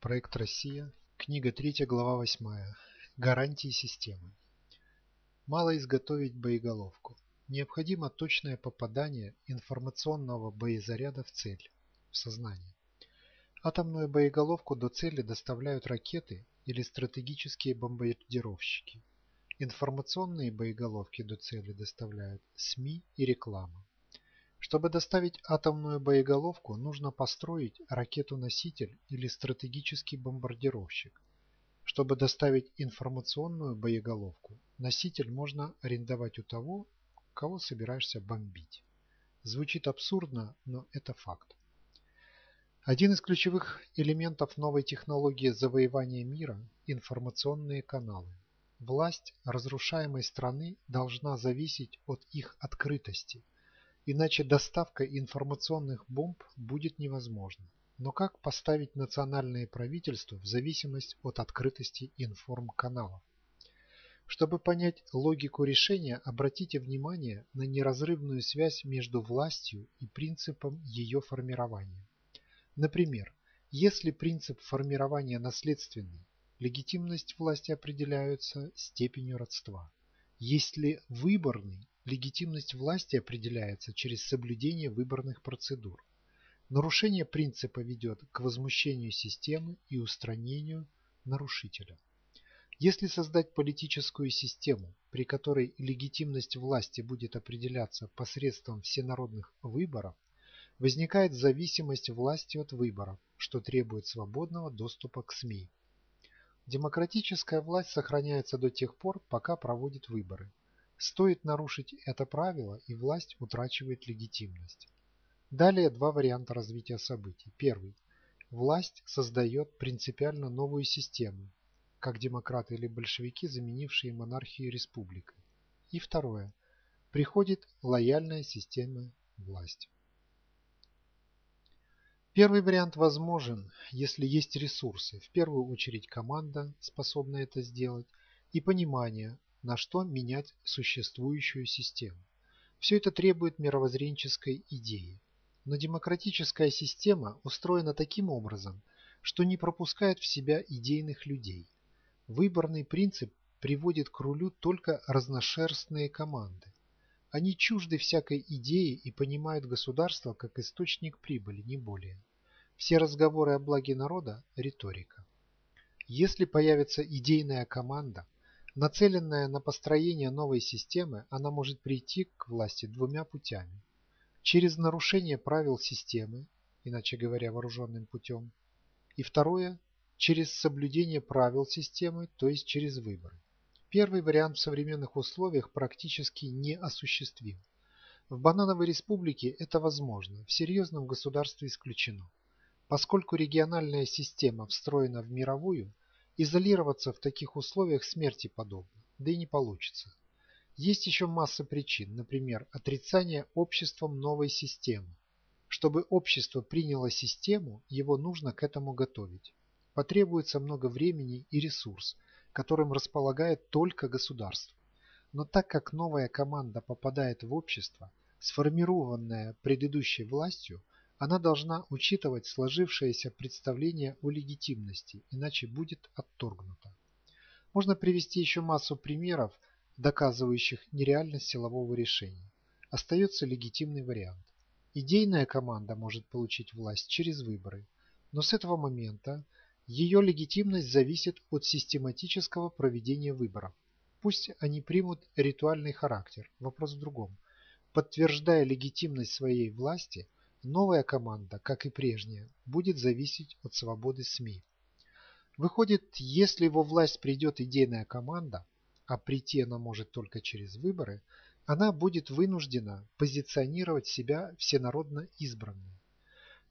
Проект «Россия», книга 3, глава 8. Гарантии системы. Мало изготовить боеголовку. Необходимо точное попадание информационного боезаряда в цель, в сознание. Атомную боеголовку до цели доставляют ракеты или стратегические бомбардировщики. Информационные боеголовки до цели доставляют СМИ и реклама. Чтобы доставить атомную боеголовку, нужно построить ракету-носитель или стратегический бомбардировщик. Чтобы доставить информационную боеголовку, носитель можно арендовать у того, кого собираешься бомбить. Звучит абсурдно, но это факт. Один из ключевых элементов новой технологии завоевания мира – информационные каналы. Власть разрушаемой страны должна зависеть от их открытости – Иначе доставка информационных бомб будет невозможна. Но как поставить национальные правительства в зависимость от открытости информканалов? Чтобы понять логику решения, обратите внимание на неразрывную связь между властью и принципом ее формирования. Например, если принцип формирования наследственный, легитимность власти определяется степенью родства. Если выборный, легитимность власти определяется через соблюдение выборных процедур. Нарушение принципа ведет к возмущению системы и устранению нарушителя. Если создать политическую систему, при которой легитимность власти будет определяться посредством всенародных выборов, возникает зависимость власти от выборов, что требует свободного доступа к СМИ. Демократическая власть сохраняется до тех пор, пока проводит выборы. Стоит нарушить это правило, и власть утрачивает легитимность. Далее два варианта развития событий. Первый. Власть создает принципиально новую систему, как демократы или большевики, заменившие монархию республикой. И второе. Приходит лояльная система власти. Первый вариант возможен, если есть ресурсы, в первую очередь команда, способная это сделать, и понимание, на что менять существующую систему. Все это требует мировоззренческой идеи. Но демократическая система устроена таким образом, что не пропускает в себя идейных людей. Выборный принцип приводит к рулю только разношерстные команды. Они чужды всякой идеи и понимают государство как источник прибыли, не более. Все разговоры о благе народа – риторика. Если появится идейная команда, Нацеленная на построение новой системы, она может прийти к власти двумя путями. Через нарушение правил системы, иначе говоря, вооруженным путем. И второе – через соблюдение правил системы, то есть через выборы. Первый вариант в современных условиях практически неосуществим. В банановой республике это возможно, в серьезном государстве исключено. Поскольку региональная система встроена в мировую – Изолироваться в таких условиях смерти подобно, да и не получится. Есть еще масса причин, например, отрицание обществом новой системы. Чтобы общество приняло систему, его нужно к этому готовить. Потребуется много времени и ресурс, которым располагает только государство. Но так как новая команда попадает в общество, сформированное предыдущей властью, она должна учитывать сложившееся представление о легитимности, иначе будет отторгнута. Можно привести еще массу примеров, доказывающих нереальность силового решения. Остается легитимный вариант. Идейная команда может получить власть через выборы, но с этого момента ее легитимность зависит от систематического проведения выборов. Пусть они примут ритуальный характер, вопрос в другом. Подтверждая легитимность своей власти – Новая команда, как и прежняя, будет зависеть от свободы СМИ. Выходит, если во власть придет идейная команда, а прийти она может только через выборы, она будет вынуждена позиционировать себя всенародно избранной.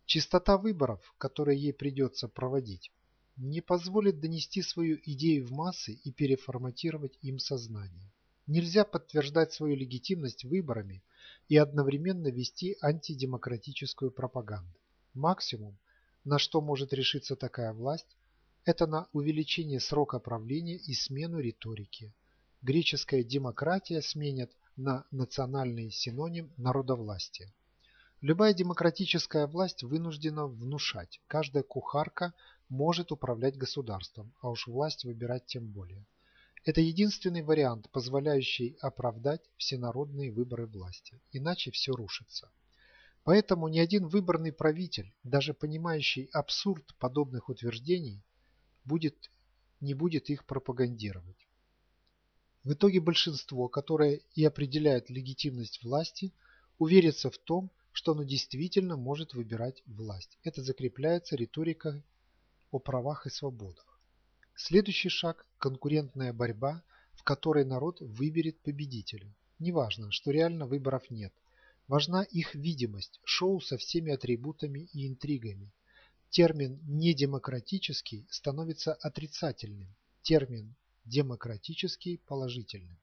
Чистота выборов, которые ей придется проводить, не позволит донести свою идею в массы и переформатировать им сознание. Нельзя подтверждать свою легитимность выборами – и одновременно вести антидемократическую пропаганду. Максимум, на что может решиться такая власть, это на увеличение срока правления и смену риторики. Греческая демократия сменят на национальный синоним народовластия. Любая демократическая власть вынуждена внушать. Каждая кухарка может управлять государством, а уж власть выбирать тем более. Это единственный вариант, позволяющий оправдать всенародные выборы власти, иначе все рушится. Поэтому ни один выборный правитель, даже понимающий абсурд подобных утверждений, будет, не будет их пропагандировать. В итоге большинство, которое и определяет легитимность власти, уверится в том, что оно действительно может выбирать власть. Это закрепляется риторикой о правах и свободах. Следующий шаг – конкурентная борьба, в которой народ выберет победителя. Неважно, что реально выборов нет. Важна их видимость, шоу со всеми атрибутами и интригами. Термин «недемократический» становится отрицательным. Термин «демократический» – положительным.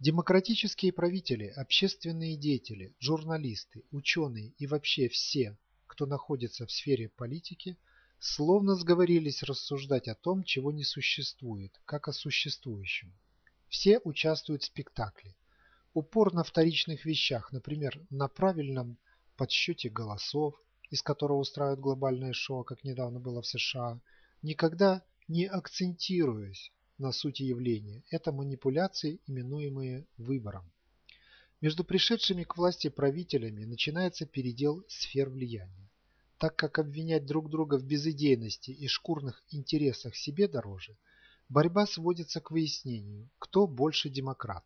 Демократические правители, общественные деятели, журналисты, ученые и вообще все, кто находится в сфере политики – Словно сговорились рассуждать о том, чего не существует, как о существующем. Все участвуют в спектакле. Упор на вторичных вещах, например, на правильном подсчете голосов, из которого устраивают глобальное шоу, как недавно было в США, никогда не акцентируясь на сути явления. Это манипуляции, именуемые выбором. Между пришедшими к власти правителями начинается передел сфер влияния так как обвинять друг друга в безыдейности и шкурных интересах себе дороже, борьба сводится к выяснению, кто больше демократ.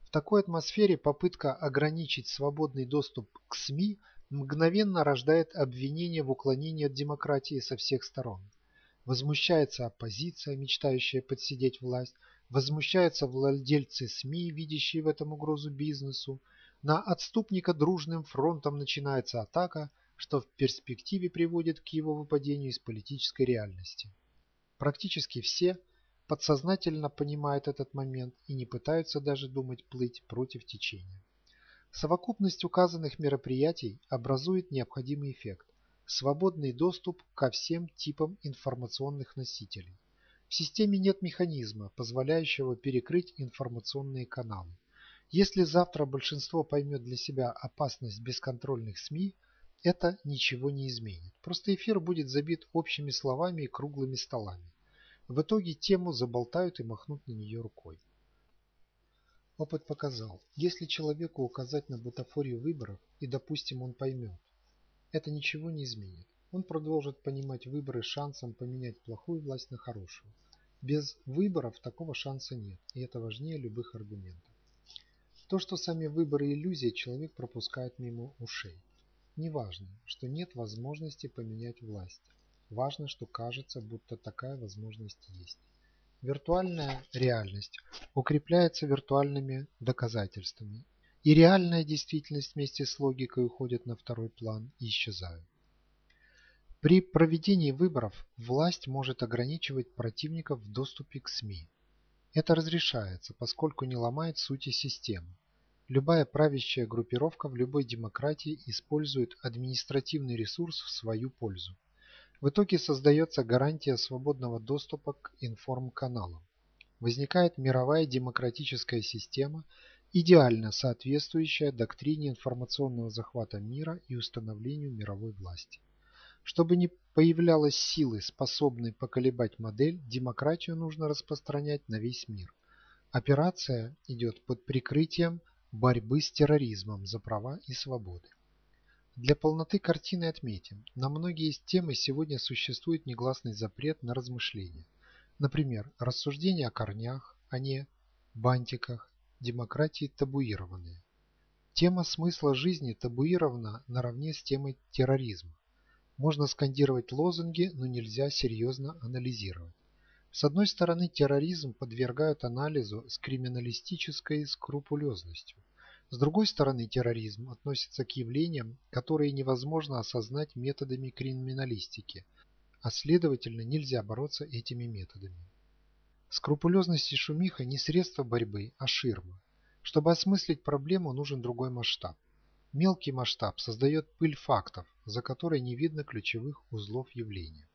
В такой атмосфере попытка ограничить свободный доступ к СМИ мгновенно рождает обвинение в уклонении от демократии со всех сторон. Возмущается оппозиция, мечтающая подсидеть власть, возмущаются владельцы СМИ, видящие в этом угрозу бизнесу, на отступника дружным фронтом начинается атака – что в перспективе приводит к его выпадению из политической реальности. Практически все подсознательно понимают этот момент и не пытаются даже думать плыть против течения. Совокупность указанных мероприятий образует необходимый эффект – свободный доступ ко всем типам информационных носителей. В системе нет механизма, позволяющего перекрыть информационные каналы. Если завтра большинство поймет для себя опасность бесконтрольных СМИ – это ничего не изменит. Просто эфир будет забит общими словами и круглыми столами. В итоге тему заболтают и махнут на нее рукой. Опыт показал, если человеку указать на бутафорию выборов, и допустим он поймет, это ничего не изменит. Он продолжит понимать выборы шансом поменять плохую власть на хорошую. Без выборов такого шанса нет, и это важнее любых аргументов. То, что сами выборы иллюзия, человек пропускает мимо ушей. Не важно, что нет возможности поменять власть. Важно, что кажется, будто такая возможность есть. Виртуальная реальность укрепляется виртуальными доказательствами, и реальная действительность вместе с логикой уходит на второй план и исчезают. При проведении выборов власть может ограничивать противников в доступе к СМИ. Это разрешается, поскольку не ломает сути системы. Любая правящая группировка в любой демократии использует административный ресурс в свою пользу. В итоге создается гарантия свободного доступа к информканалам. Возникает мировая демократическая система, идеально соответствующая доктрине информационного захвата мира и установлению мировой власти. Чтобы не появлялось силы, способной поколебать модель, демократию нужно распространять на весь мир. Операция идет под прикрытием борьбы с терроризмом за права и свободы. Для полноты картины отметим, на многие из темы сегодня существует негласный запрет на размышления. Например, рассуждения о корнях, а не бантиках, демократии табуированные. Тема смысла жизни табуирована наравне с темой терроризма. Можно скандировать лозунги, но нельзя серьезно анализировать. С одной стороны, терроризм подвергают анализу с криминалистической скрупулезностью. С другой стороны, терроризм относится к явлениям, которые невозможно осознать методами криминалистики, а следовательно нельзя бороться этими методами. Скрупулезность и шумиха не средство борьбы, а ширма. Чтобы осмыслить проблему, нужен другой масштаб. Мелкий масштаб создает пыль фактов, за которой не видно ключевых узлов явления.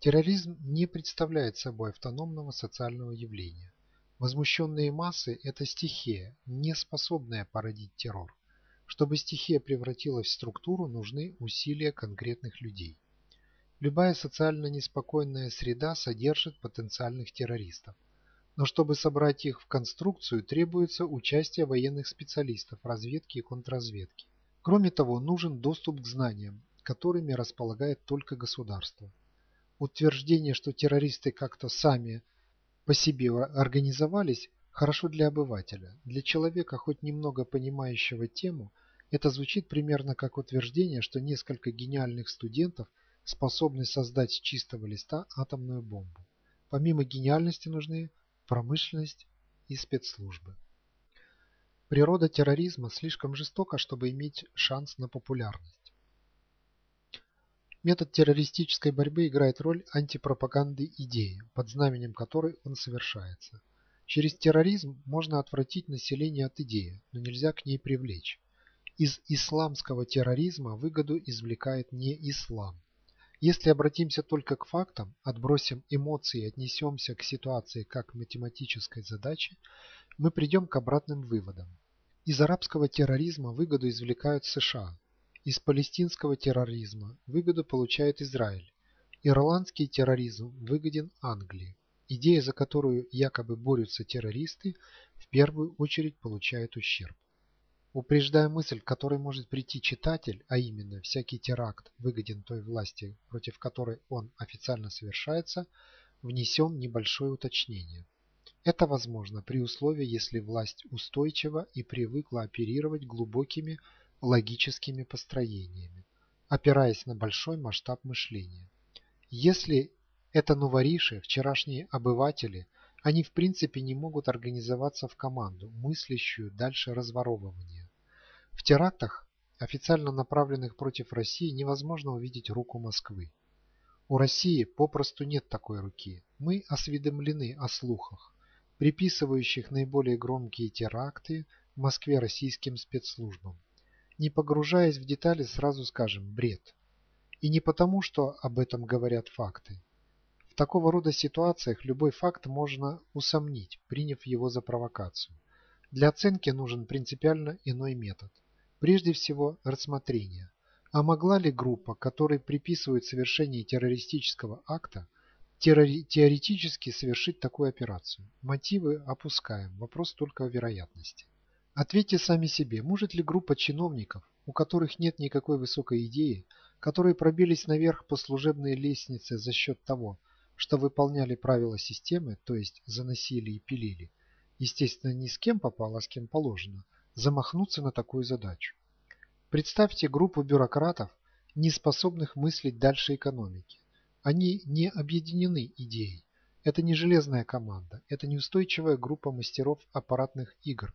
Терроризм не представляет собой автономного социального явления. Возмущенные массы – это стихия, не способная породить террор. Чтобы стихия превратилась в структуру, нужны усилия конкретных людей. Любая социально неспокойная среда содержит потенциальных террористов. Но чтобы собрать их в конструкцию, требуется участие военных специалистов, разведки и контрразведки. Кроме того, нужен доступ к знаниям, которыми располагает только государство. Утверждение, что террористы как-то сами по себе организовались, хорошо для обывателя. Для человека, хоть немного понимающего тему, это звучит примерно как утверждение, что несколько гениальных студентов способны создать с чистого листа атомную бомбу. Помимо гениальности нужны промышленность и спецслужбы. Природа терроризма слишком жестока, чтобы иметь шанс на популярность. Метод террористической борьбы играет роль антипропаганды идеи, под знаменем которой он совершается. Через терроризм можно отвратить население от идеи, но нельзя к ней привлечь. Из исламского терроризма выгоду извлекает не ислам. Если обратимся только к фактам, отбросим эмоции и отнесемся к ситуации как к математической задаче, мы придем к обратным выводам. Из арабского терроризма выгоду извлекают США, из палестинского терроризма выгоду получает Израиль. Ирландский терроризм выгоден Англии. Идея, за которую якобы борются террористы, в первую очередь получает ущерб. Упреждая мысль, к которой может прийти читатель, а именно всякий теракт выгоден той власти, против которой он официально совершается, внесем небольшое уточнение. Это возможно при условии, если власть устойчива и привыкла оперировать глубокими логическими построениями, опираясь на большой масштаб мышления. Если это новориши, вчерашние обыватели, они в принципе не могут организоваться в команду, мыслящую дальше разворовывания. В терактах, официально направленных против России, невозможно увидеть руку Москвы. У России попросту нет такой руки. Мы осведомлены о слухах, приписывающих наиболее громкие теракты в Москве российским спецслужбам. Не погружаясь в детали, сразу скажем бред. И не потому, что об этом говорят факты. В такого рода ситуациях любой факт можно усомнить, приняв его за провокацию. Для оценки нужен принципиально иной метод. Прежде всего, рассмотрение. А могла ли группа, которой приписывают совершение террористического акта, теоретически совершить такую операцию? Мотивы опускаем, вопрос только о вероятности. Ответьте сами себе, может ли группа чиновников, у которых нет никакой высокой идеи, которые пробились наверх по служебной лестнице за счет того, что выполняли правила системы, то есть заносили и пилили, естественно не с кем попало, а с кем положено, замахнуться на такую задачу. Представьте группу бюрократов, не способных мыслить дальше экономики. Они не объединены идеей. Это не железная команда, это неустойчивая группа мастеров аппаратных игр,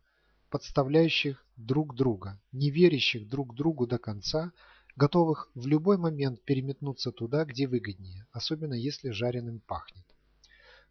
подставляющих друг друга, не верящих друг другу до конца, готовых в любой момент переметнуться туда, где выгоднее, особенно если жареным пахнет.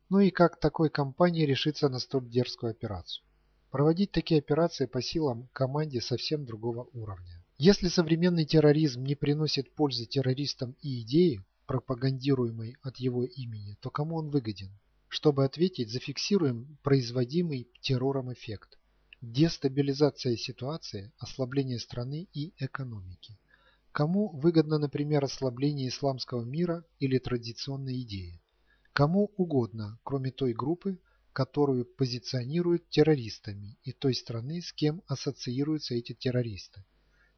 Ну и как такой компании решиться на столь дерзкую операцию? Проводить такие операции по силам команде совсем другого уровня. Если современный терроризм не приносит пользы террористам и идеи, пропагандируемой от его имени, то кому он выгоден? Чтобы ответить, зафиксируем производимый террором эффект дестабилизация ситуации, ослабление страны и экономики. Кому выгодно, например, ослабление исламского мира или традиционной идеи? Кому угодно, кроме той группы, которую позиционируют террористами и той страны, с кем ассоциируются эти террористы.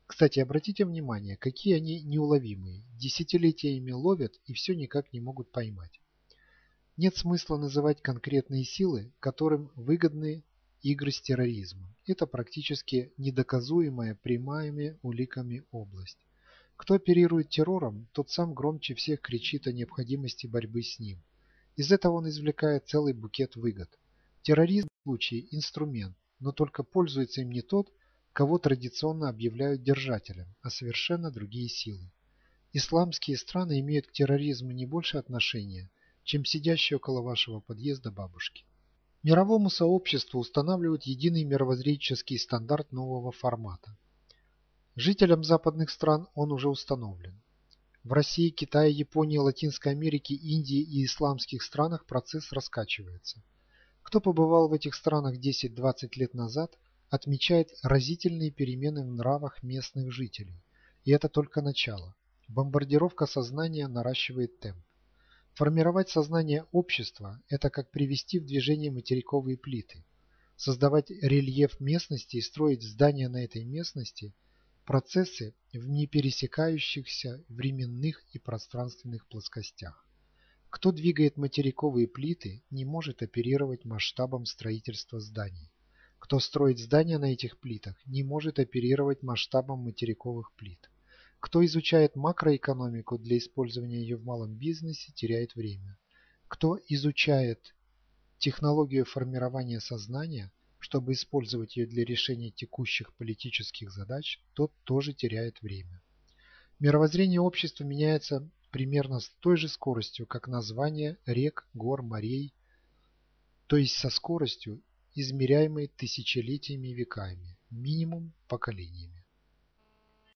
Кстати, обратите внимание, какие они неуловимые, десятилетиями ловят и все никак не могут поймать. Нет смысла называть конкретные силы, которым выгодны игры с терроризмом. Это практически недоказуемая прямыми уликами область. Кто оперирует террором, тот сам громче всех кричит о необходимости борьбы с ним. Из этого он извлекает целый букет выгод. Терроризм в случае инструмент, но только пользуется им не тот, кого традиционно объявляют держателем, а совершенно другие силы. Исламские страны имеют к терроризму не больше отношения, чем сидящие около вашего подъезда бабушки. Мировому сообществу устанавливают единый мировоззренческий стандарт нового формата. Жителям западных стран он уже установлен. В России, Китае, Японии, Латинской Америке, Индии и исламских странах процесс раскачивается. Кто побывал в этих странах 10-20 лет назад, отмечает разительные перемены в нравах местных жителей. И это только начало. Бомбардировка сознания наращивает темп. Формировать сознание общества – это как привести в движение материковые плиты. Создавать рельеф местности и строить здания на этой местности – процессы в непересекающихся временных и пространственных плоскостях. Кто двигает материковые плиты, не может оперировать масштабом строительства зданий. Кто строит здания на этих плитах, не может оперировать масштабом материковых плит. Кто изучает макроэкономику для использования ее в малом бизнесе, теряет время. Кто изучает технологию формирования сознания, чтобы использовать ее для решения текущих политических задач, тот тоже теряет время. Мировоззрение общества меняется примерно с той же скоростью, как название рек, гор, морей, то есть со скоростью, измеряемой тысячелетиями и веками, минимум поколениями.